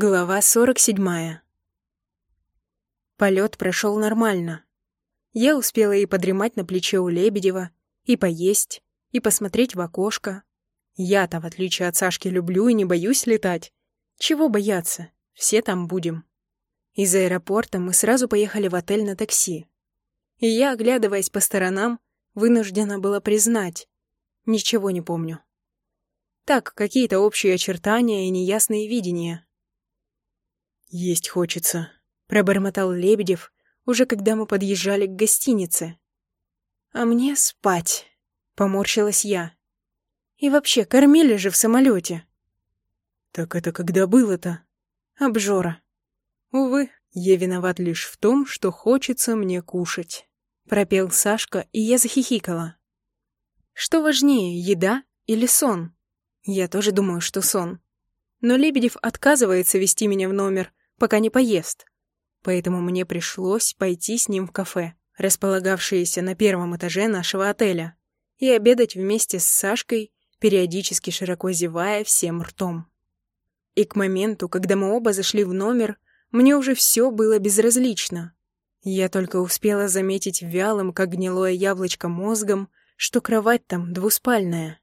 Глава 47. Полет прошел нормально. Я успела и подремать на плече у Лебедева, и поесть, и посмотреть в окошко. Я-то, в отличие от Сашки, люблю и не боюсь летать. Чего бояться? Все там будем. Из аэропорта мы сразу поехали в отель на такси. И я, оглядываясь по сторонам, вынуждена была признать. Ничего не помню. Так, какие-то общие очертания и неясные видения — «Есть хочется», — пробормотал Лебедев, уже когда мы подъезжали к гостинице. «А мне спать», — поморщилась я. «И вообще, кормили же в самолете. «Так это когда было-то?» «Обжора». «Увы, я виноват лишь в том, что хочется мне кушать», — пропел Сашка, и я захихикала. «Что важнее, еда или сон?» Я тоже думаю, что сон. Но Лебедев отказывается вести меня в номер, пока не поест. Поэтому мне пришлось пойти с ним в кафе, располагавшееся на первом этаже нашего отеля, и обедать вместе с Сашкой, периодически широко зевая всем ртом. И к моменту, когда мы оба зашли в номер, мне уже все было безразлично. Я только успела заметить вялым, как гнилое яблочко мозгом, что кровать там двуспальная.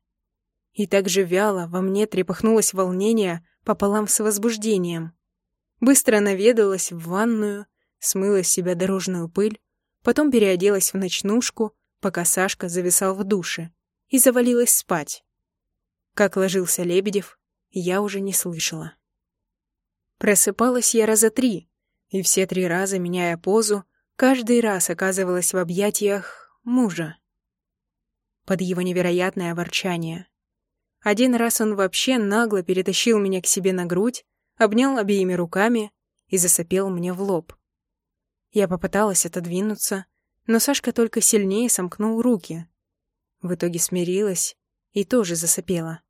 И так же вяло во мне трепыхнулось волнение пополам с возбуждением. Быстро наведалась в ванную, смыла с себя дорожную пыль, потом переоделась в ночнушку, пока Сашка зависал в душе, и завалилась спать. Как ложился Лебедев, я уже не слышала. Просыпалась я раза три, и все три раза, меняя позу, каждый раз оказывалась в объятиях мужа. Под его невероятное ворчание. Один раз он вообще нагло перетащил меня к себе на грудь, обнял обеими руками и засопел мне в лоб. Я попыталась отодвинуться, но Сашка только сильнее сомкнул руки. В итоге смирилась и тоже засопела.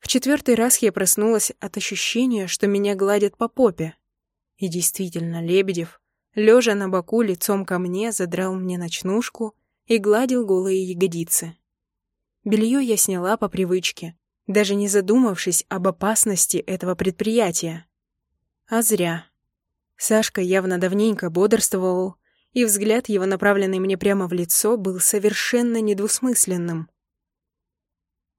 В четвертый раз я проснулась от ощущения, что меня гладят по попе. И действительно, Лебедев, лежа на боку лицом ко мне, задрал мне ночнушку и гладил голые ягодицы. Белье я сняла по привычке, даже не задумавшись об опасности этого предприятия. А зря. Сашка явно давненько бодрствовал, и взгляд его, направленный мне прямо в лицо, был совершенно недвусмысленным.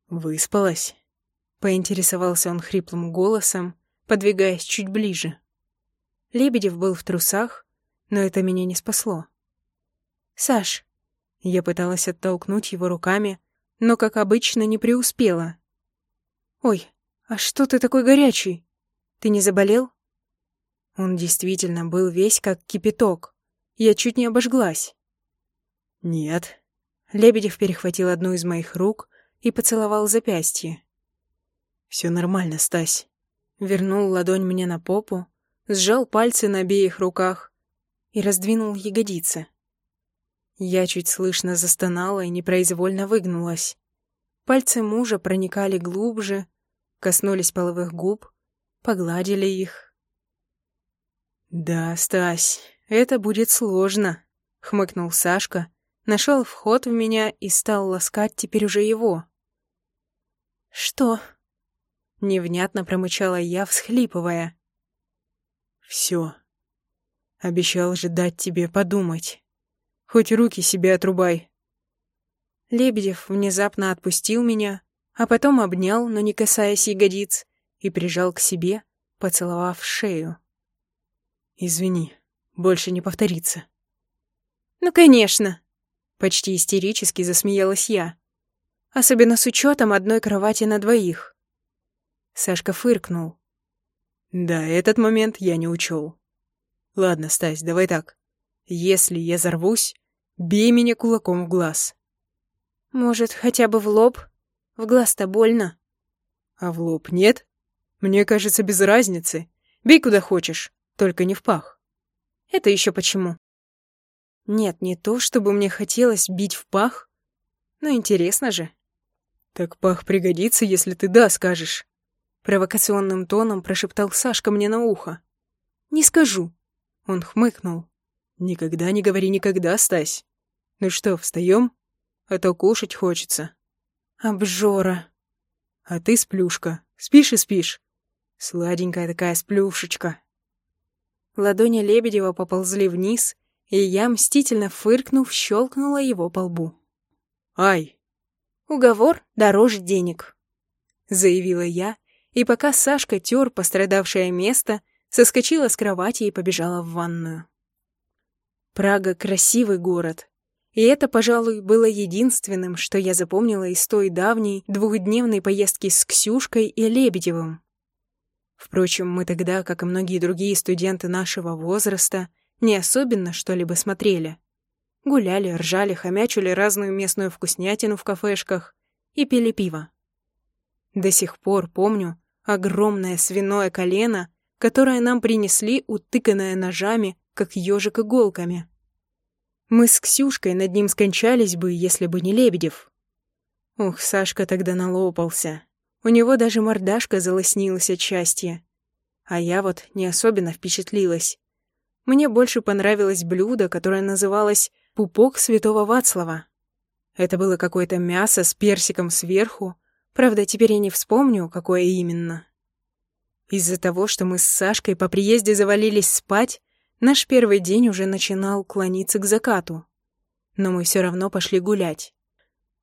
«Выспалась?» — поинтересовался он хриплым голосом, подвигаясь чуть ближе. Лебедев был в трусах, но это меня не спасло. «Саш!» Я пыталась оттолкнуть его руками, но, как обычно, не преуспела. «Ой, а что ты такой горячий? Ты не заболел?» Он действительно был весь как кипяток. Я чуть не обожглась. «Нет». Лебедев перехватил одну из моих рук и поцеловал запястье. «Все нормально, Стась». Вернул ладонь мне на попу, сжал пальцы на обеих руках и раздвинул ягодицы. Я чуть слышно застонала и непроизвольно выгнулась. Пальцы мужа проникали глубже, коснулись половых губ, погладили их. «Да, Стась, это будет сложно», — хмыкнул Сашка, нашел вход в меня и стал ласкать теперь уже его. «Что?» — невнятно промычала я, всхлипывая. «Все. Обещал же дать тебе подумать. Хоть руки себе отрубай». Лебедев внезапно отпустил меня, а потом обнял, но не касаясь ягодиц, и прижал к себе, поцеловав шею. «Извини, больше не повторится». «Ну, конечно!» — почти истерически засмеялась я. «Особенно с учетом одной кровати на двоих». Сашка фыркнул. «Да, этот момент я не учел. Ладно, Стась, давай так. Если я взорвусь, бей меня кулаком в глаз». «Может, хотя бы в лоб?» В глаз-то больно. А в лоб нет? Мне кажется, без разницы. Бей куда хочешь, только не в пах. Это еще почему? Нет, не то, чтобы мне хотелось бить в пах. Но интересно же. Так пах пригодится, если ты «да» скажешь. Провокационным тоном прошептал Сашка мне на ухо. «Не скажу». Он хмыкнул. «Никогда не говори никогда, Стась. Ну что, встаем? А то кушать хочется». Обжора. А ты сплюшка. Спишь и спишь. Сладенькая такая сплюшечка. Ладони Лебедева поползли вниз, и я, мстительно фыркнув, щелкнула его по лбу. «Ай!» «Уговор дороже денег», — заявила я, и пока Сашка тер пострадавшее место, соскочила с кровати и побежала в ванную. Прага — красивый город, и это, пожалуй, было единственным, что я запомнила из той давней двухдневной поездки с Ксюшкой и Лебедевым. Впрочем, мы тогда, как и многие другие студенты нашего возраста, не особенно что-либо смотрели. Гуляли, ржали, хомячили разную местную вкуснятину в кафешках и пили пиво. До сих пор помню огромное свиное колено, которое нам принесли, утыканное ножами, как ежик иголками. Мы с Ксюшкой над ним скончались бы, если бы не Лебедев. Ух, Сашка тогда налопался. У него даже мордашка залоснилась от счастья. А я вот не особенно впечатлилась. Мне больше понравилось блюдо, которое называлось «пупок святого Вацлава». Это было какое-то мясо с персиком сверху, правда, теперь я не вспомню, какое именно. Из-за того, что мы с Сашкой по приезде завалились спать, наш первый день уже начинал клониться к закату. Но мы все равно пошли гулять.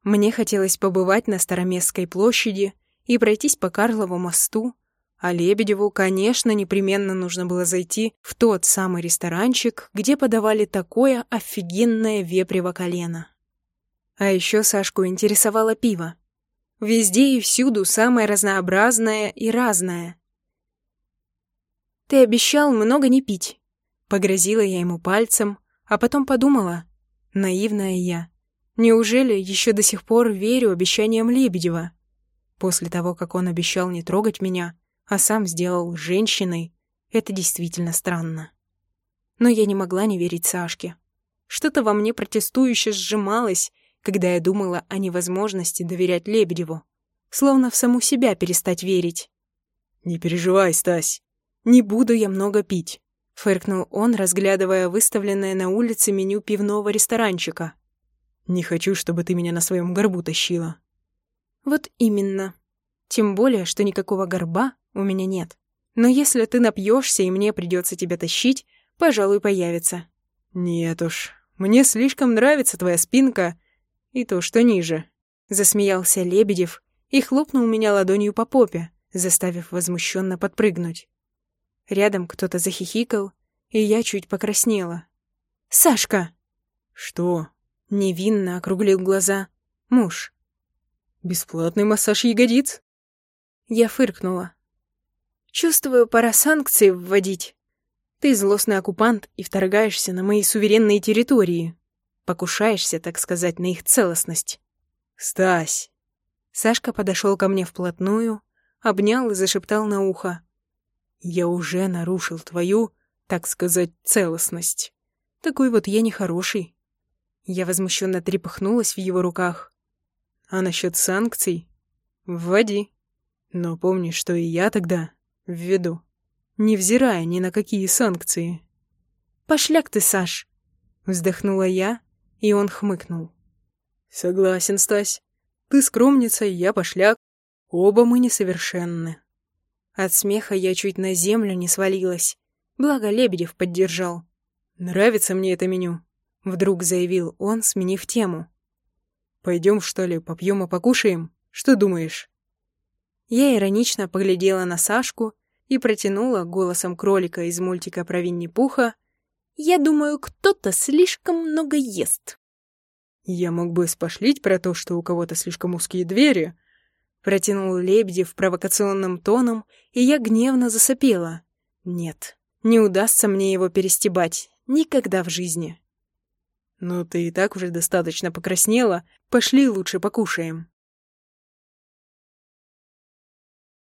Мне хотелось побывать на Староместской площади и пройтись по Карлову мосту, а Лебедеву, конечно, непременно нужно было зайти в тот самый ресторанчик, где подавали такое офигенное вепрево колено. А еще Сашку интересовало пиво. Везде и всюду самое разнообразное и разное. «Ты обещал много не пить», — погрозила я ему пальцем, а потом подумала, наивная я, неужели еще до сих пор верю обещаниям Лебедева? После того, как он обещал не трогать меня, а сам сделал женщиной, это действительно странно. Но я не могла не верить Сашке. Что-то во мне протестующе сжималось, когда я думала о невозможности доверять Лебедеву. Словно в саму себя перестать верить. «Не переживай, Стась». «Не буду я много пить», — фыркнул он, разглядывая выставленное на улице меню пивного ресторанчика. «Не хочу, чтобы ты меня на своем горбу тащила». Вот именно. Тем более, что никакого горба у меня нет. Но если ты напьешься и мне придется тебя тащить, пожалуй, появится. Нет уж, мне слишком нравится твоя спинка и то, что ниже. Засмеялся Лебедев и хлопнул меня ладонью по попе, заставив возмущенно подпрыгнуть. Рядом кто-то захихикал, и я чуть покраснела. «Сашка!» «Что?» — невинно округлил глаза. «Муж». Бесплатный массаж ягодиц? Я фыркнула. Чувствую, пора санкции вводить. Ты злостный оккупант и вторгаешься на мои суверенные территории. Покушаешься, так сказать, на их целостность. Стась. Сашка подошел ко мне вплотную, обнял и зашептал на ухо. Я уже нарушил твою, так сказать, целостность. Такой вот я нехороший. Я возмущенно трепыхнулась в его руках. А насчет санкций? Вводи. Но помни, что и я тогда введу, невзирая ни на какие санкции. «Пошляк ты, Саш!» Вздохнула я, и он хмыкнул. «Согласен, Стась. Ты скромница, я пошляк. Оба мы несовершенны». От смеха я чуть на землю не свалилась. Благо Лебедев поддержал. «Нравится мне это меню», — вдруг заявил он, сменив тему. Пойдем, что ли, попьем и покушаем? Что думаешь?» Я иронично поглядела на Сашку и протянула голосом кролика из мультика про Винни-Пуха. «Я думаю, кто-то слишком много ест». «Я мог бы спошлить про то, что у кого-то слишком узкие двери», протянул Лебедев провокационным тоном, и я гневно засопела. «Нет, не удастся мне его перестебать. Никогда в жизни». «Ну, ты и так уже достаточно покраснела. Пошли лучше покушаем».